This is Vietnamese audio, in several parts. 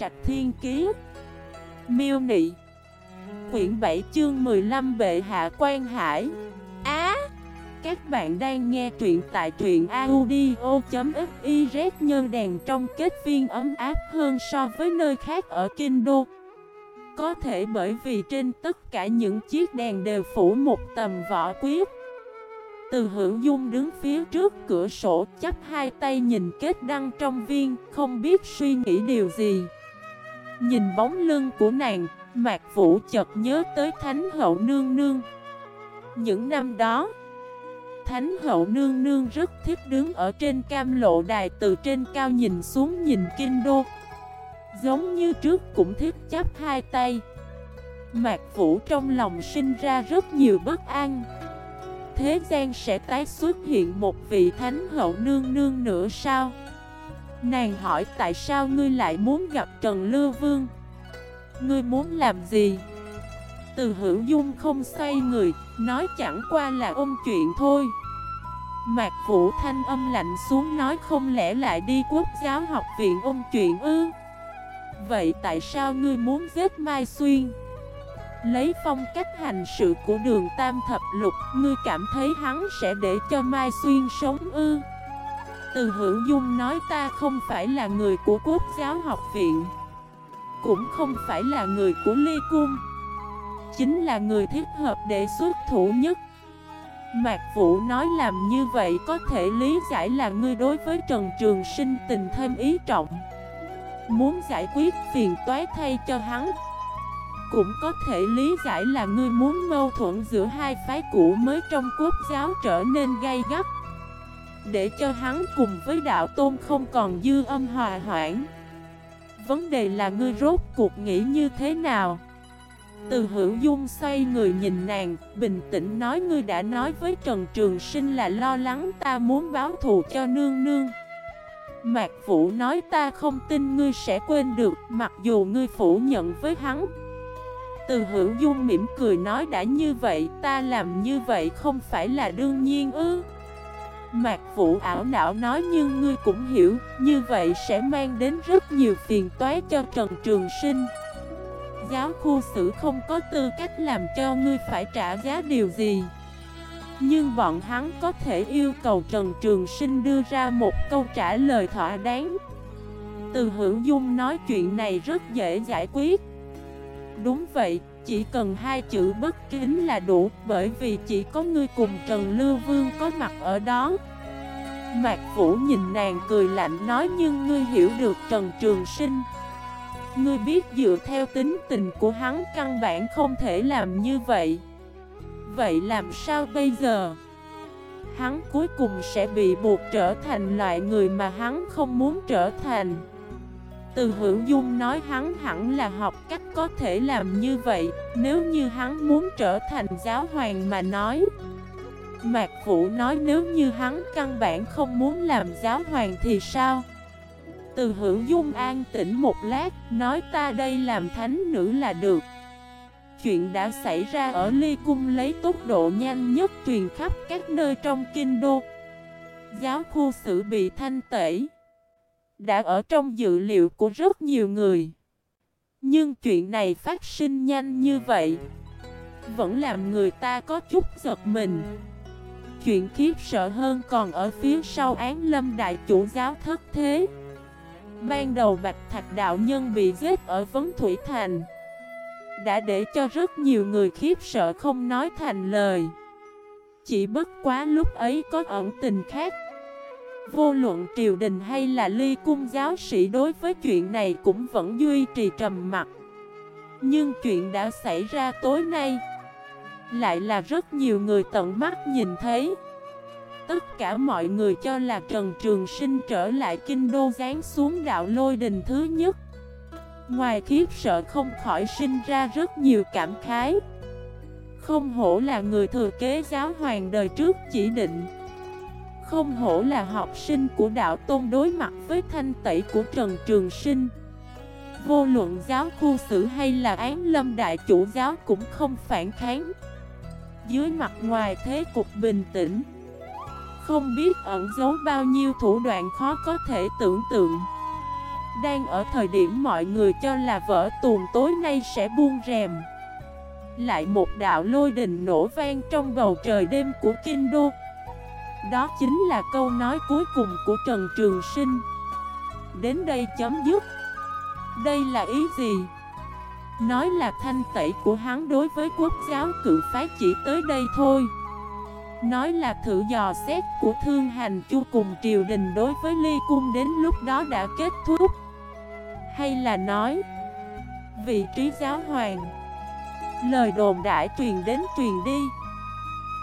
Trạch Thiên Kiế Miêu Nị. Quyển 7 chương 15 Bệ Hạ Quan Hải. Á, Các bạn đang nghe truyện tại truyện audio.xyz Nhân đèn trong kết viên ấm áp hơn so với nơi khác ở Kinh Đô. Có thể bởi vì trên tất cả những chiếc đèn đều phủ một tầm vỏ quyết từ hữu dung đứng phía trước cửa sổ, chắp hai tay nhìn kết đăng trong viên, Không biết suy nghĩ điều gì. Nhìn bóng lưng của nàng, Mạc Vũ chợt nhớ tới Thánh Hậu Nương Nương. Những năm đó, Thánh Hậu Nương Nương rất thích đứng ở trên cam lộ đài từ trên cao nhìn xuống nhìn kinh đô. Giống như trước cũng thích chắp hai tay. Mạc Vũ trong lòng sinh ra rất nhiều bất an. Thế gian sẽ tái xuất hiện một vị thánh hậu nương nương nữa sao? Nàng hỏi tại sao ngươi lại muốn gặp Trần Lưu Vương? Ngươi muốn làm gì? Từ hữu dung không xoay người, nói chẳng qua là ôm chuyện thôi. Mạc Vũ thanh âm lạnh xuống nói không lẽ lại đi quốc giáo học viện ôm chuyện ư? Vậy tại sao ngươi muốn giết Mai Xuyên? Lấy phong cách hành sự của đường Tam Thập Lục Ngươi cảm thấy hắn sẽ để cho Mai Xuyên sống ư từ hữu dung nói ta không phải là người của quốc giáo học viện, Cũng không phải là người của Ly Cung, Chính là người thích hợp để xuất thủ nhất. Mạc Vũ nói làm như vậy có thể lý giải là ngươi đối với Trần Trường Sinh tình thêm ý trọng. Muốn giải quyết phiền toái thay cho hắn, cũng có thể lý giải là ngươi muốn mâu thuẫn giữa hai phái cũ mới trong quốc giáo trở nên gay gắt. Để cho hắn cùng với đạo tôn không còn dư âm hòa hoãn. Vấn đề là ngươi rốt cuộc nghĩ như thế nào? Từ hữu dung xoay người nhìn nàng, Bình tĩnh nói ngươi đã nói với Trần Trường Sinh là lo lắng ta muốn báo thù cho nương nương. Mạc Vũ nói ta không tin ngươi sẽ quên được, Mặc dù ngươi phủ nhận với hắn. Từ hữu dung mỉm cười nói đã như vậy, ta làm như vậy không phải là đương nhiên ư? Mạc Vũ ảo não nói nhưng ngươi cũng hiểu Như vậy sẽ mang đến rất nhiều phiền toái cho Trần Trường Sinh. Giáo khu sử không có tư cách làm cho ngươi phải trả giá điều gì. Nhưng bọn hắn có thể yêu cầu Trần Trường Sinh đưa ra một câu trả lời thỏa đáng. Từ hữu dung nói chuyện này rất dễ giải quyết. Đúng vậy, chỉ cần hai chữ bất kính là đủ, Bởi vì chỉ có ngươi cùng Trần Lưu Vương có mặt ở đó. Mạc Vũ nhìn nàng cười lạnh nói, Nhưng ngươi hiểu được Trần Trường Sinh. Ngươi biết dựa theo tính tình của hắn căn bản không thể làm như vậy. Vậy làm sao bây giờ? Hắn cuối cùng sẽ bị buộc trở thành loại người mà hắn không muốn trở thành từ hữu dung nói hắn hẳn là học cách có thể làm như vậy, Nếu như hắn muốn trở thành giáo hoàng mà nói. Mạc Vũ nói nếu như hắn căn bản không muốn làm giáo hoàng thì sao? Từ hữu dung an tĩnh một lát, Nói ta đây làm thánh nữ là được. Chuyện đã xảy ra ở Ly Cung lấy tốc độ nhanh nhất truyền khắp các nơi trong kinh đô. Giáo khu sử bị thanh tẩy đã ở trong dự liệu của rất nhiều người. Nhưng chuyện này phát sinh nhanh như vậy, vẫn làm người ta có chút giật mình. Chuyện khiếp sợ hơn còn ở phía sau án lâm đại chủ giáo thất thế. Ban đầu Bạch Thạch Đạo Nhân bị giết ở Vấn Thủy Thành Đã để cho rất nhiều người khiếp sợ không nói thành lời Chỉ bất quá lúc ấy có ẩn tình khác Vô luận triều đình hay là ly cung giáo sĩ đối với chuyện này cũng vẫn duy trì trầm mặt Nhưng chuyện đã xảy ra tối nay, Lại là rất nhiều người tận mắt nhìn thấy. Tất cả mọi người cho là Trần Trường Sinh trở lại kinh đô giáng xuống đạo lôi đình thứ nhất. Ngoài khiếp sợ không khỏi sinh ra rất nhiều cảm khái. Không hổ là người thừa kế giáo hoàng đời trước chỉ định không hổ là học sinh của đạo tôn đối mặt với thanh tẩy của Trần Trường Sinh. Vô luận giáo khu sử hay là án lâm đại chủ giáo cũng không phản kháng. Dưới mặt ngoài thế cục bình tĩnh, Không biết ẩn giấu bao nhiêu thủ đoạn khó có thể tưởng tượng. Đang ở thời điểm mọi người cho là vỡ tuồng tối nay sẽ buông rèm, Lại một đạo lôi đình nổ vang trong bầu trời đêm của Kinh Đô. Đó chính là câu nói cuối cùng của Trần Trường Sinh. Đến đây chấm dứt. Đây là ý gì? Nói là thanh tẩy của hắn đối với quốc giáo cự phái chỉ tới đây thôi. Nói là thử dò xét của thương hành chu cùng triều đình đối với ly cung đến lúc đó đã kết thúc. Hay là nói, Vị trí giáo hoàng, Lời đồn đại truyền đến truyền đi.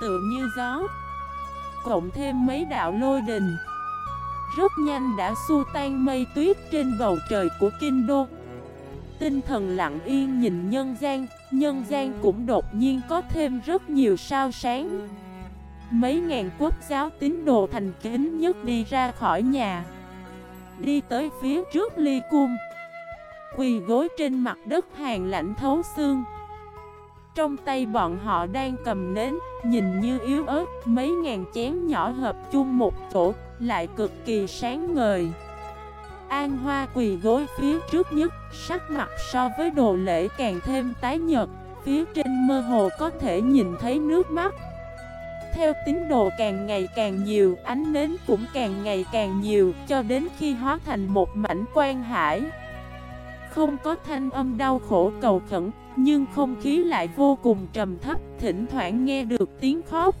Tựa như gió. Cộng thêm mấy đạo lôi đình. Rất nhanh đã xua tan mây tuyết trên bầu trời của kinh đô. Tinh thần lặng yên nhìn nhân gian Nhân gian cũng đột nhiên có thêm rất nhiều sao sáng. Mấy ngàn quốc giáo tín đồ thành kính nhất đi ra khỏi nhà. Đi tới phía trước ly cung. Quỳ gối trên mặt đất hàng lạnh thấu xương. Trong tay bọn họ đang cầm nến Nhìn như yếu ớt Mấy ngàn chén nhỏ hợp chung một chỗ Lại cực kỳ sáng ngời An Hoa quỳ gối phía trước nhất Sắc mặt so với đồ lễ càng thêm tái nhật Phía trên mơ hồ có thể nhìn thấy nước mắt theo tín đồ càng ngày càng nhiều, ánh nến cũng càng ngày càng nhiều, cho đến khi hóa thành một mảnh quan hải. Không có thanh âm đau khổ cầu khẩn, nhưng không khí lại vô cùng trầm thấp, thỉnh thoảng nghe được tiếng khóc.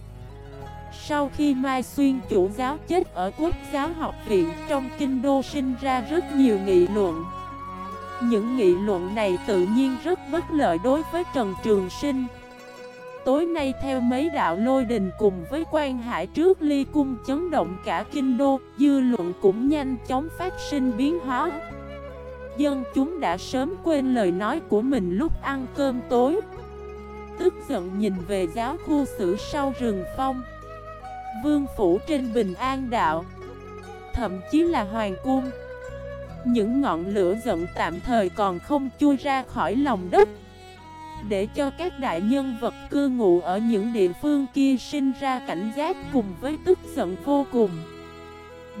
Sau khi Mai Xuyên chủ giáo chết ở Quốc giáo học viện trong kinh đô sinh ra rất nhiều nghị luận. Những nghị luận này tự nhiên rất bất lợi đối với Trần Trường Sinh. Tối nay theo mấy đạo lôi đình cùng với quan hải trước ly cung chấn động cả kinh đô, dư luận cũng nhanh chóng phát sinh biến hóa. Dân chúng đã sớm quên lời nói của mình lúc ăn cơm tối. Tức giận nhìn về giáo khu xử sau rừng phong. Vương phủ trên bình an đạo. Thậm chí là hoàng cung. Những ngọn lửa giận tạm thời còn không chui ra khỏi lòng đất để cho các đại nhân vật cư ngụ ở những địa phương kia sinh ra cảnh giác cùng với tức giận vô cùng.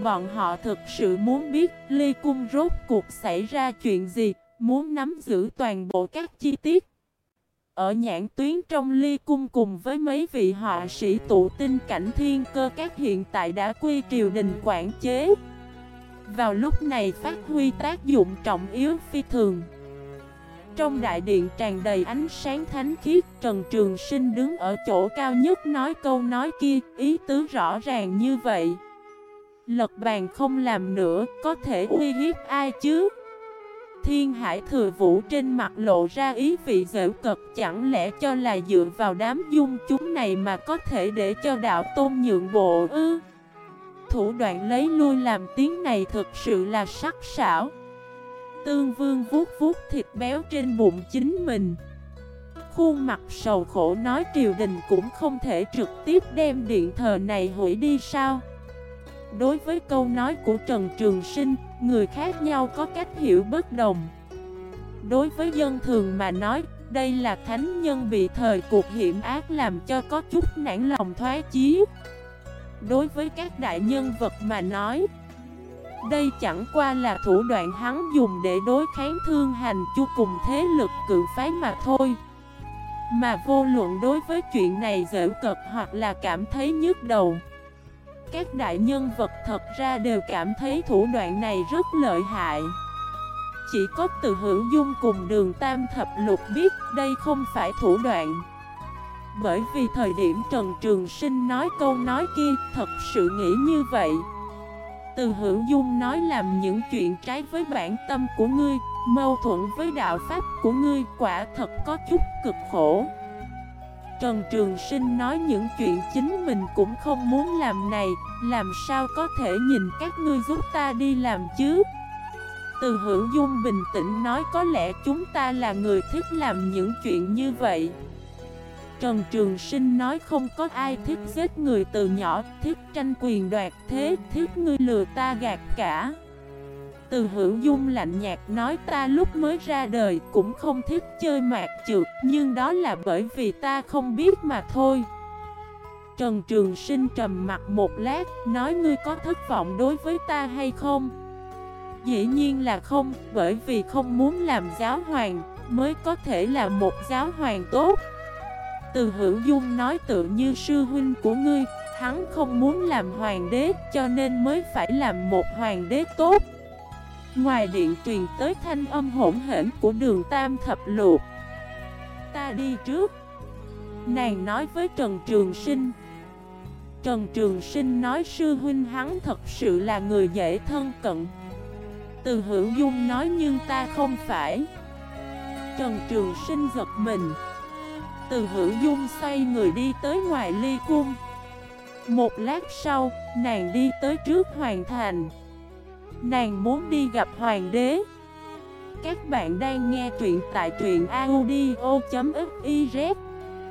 Bọn họ thực sự muốn biết ly Cung rốt cuộc xảy ra chuyện gì, muốn nắm giữ toàn bộ các chi tiết. Ở nhãn tuyến trong ly cung cùng với mấy vị họa sĩ tụ tinh cảnh thiên cơ các hiện tại đã quy triều đình quản chế. Vào lúc này phát huy tác dụng trọng yếu phi thường. Trong đại điện tràn đầy ánh sáng thánh khiết Trần Trường Sinh đứng ở chỗ cao nhất nói câu nói kia Ý tứ rõ ràng như vậy Lật bàn không làm nữa, Có thể uy hiếp ai chứ? Thiên hải thừa vũ trên mặt lộ ra ý vị dễ cực Chẳng lẽ cho là dựa vào đám dung chúng này Mà có thể để cho đạo tôn nhượng bộ ư? Thủ đoạn lấy lui làm tiếng này thực sự là sắc sảo. Tương vương vuốt vuốt thịt béo trên bụng chính mình. Khuôn mặt sầu khổ nói triều đình cũng không thể trực tiếp đem điện thờ này hủy đi sao? Đối với câu nói của Trần Trường Sinh, người khác nhau có cách hiểu bất đồng. Đối với dân thường mà nói, đây là thánh nhân bị thời cuộc hiểm ác làm cho có chút nản lòng thoái chí. Đối với các đại nhân vật mà nói đây chẳng qua là thủ đoạn hắn dùng để đối kháng thương hành chu cùng thế lực cự phái mà thôi. Mà vô luận đối với chuyện này dễ cực hoặc là cảm thấy nhức đầu các đại nhân vật thật ra đều cảm thấy thủ đoạn này rất lợi hại. Chỉ có từ hữu dung cùng đường tam thập lục biết đây không phải thủ đoạn. Bởi vì thời điểm Trần Trường Sinh nói câu nói kia, thật sự nghĩ như vậy. Từ hữu dung nói làm những chuyện trái với bản tâm của ngươi, Mâu thuẫn với đạo pháp của ngươi quả thật có chút cực khổ. Trần Trường Sinh nói những chuyện chính mình cũng không muốn làm này Làm sao có thể nhìn các ngươi giúp ta đi làm chứ Từ hữu dung bình tĩnh nói có lẽ chúng ta là người thích làm những chuyện như vậy Trần Trường Sinh nói không có ai thích giết người từ nhỏ, thích tranh quyền đoạt thế, thích ngươi lừa ta gạt cả. Từ hữu dung lạnh nhạt nói ta lúc mới ra đời cũng không thích chơi mạc trượt, nhưng đó là bởi vì ta không biết mà thôi. Trần Trường Sinh trầm mặt một lát, nói ngươi có thất vọng đối với ta hay không? Dĩ nhiên là không, bởi vì không muốn làm giáo hoàng, mới có thể là một giáo hoàng tốt. Từ hữu dung nói tự như sư huynh của ngươi, hắn không muốn làm hoàng đế cho nên mới phải làm một hoàng đế tốt. Ngoài điện truyền tới thanh âm hỗn hển của đường tam thập luộc. Ta đi trước. Nàng nói với Trần Trường Sinh. Trần Trường Sinh nói sư huynh hắn thật sự là người dễ thân cận. Từ hữu dung nói nhưng ta không phải. Trần Trường Sinh giật mình Từ hữu dung xoay người đi tới ngoài ly cung Một lát sau, nàng đi tới trước hoàng thành Nàng muốn đi gặp hoàng đế. Các bạn đang nghe truyện tại truyện audio.fif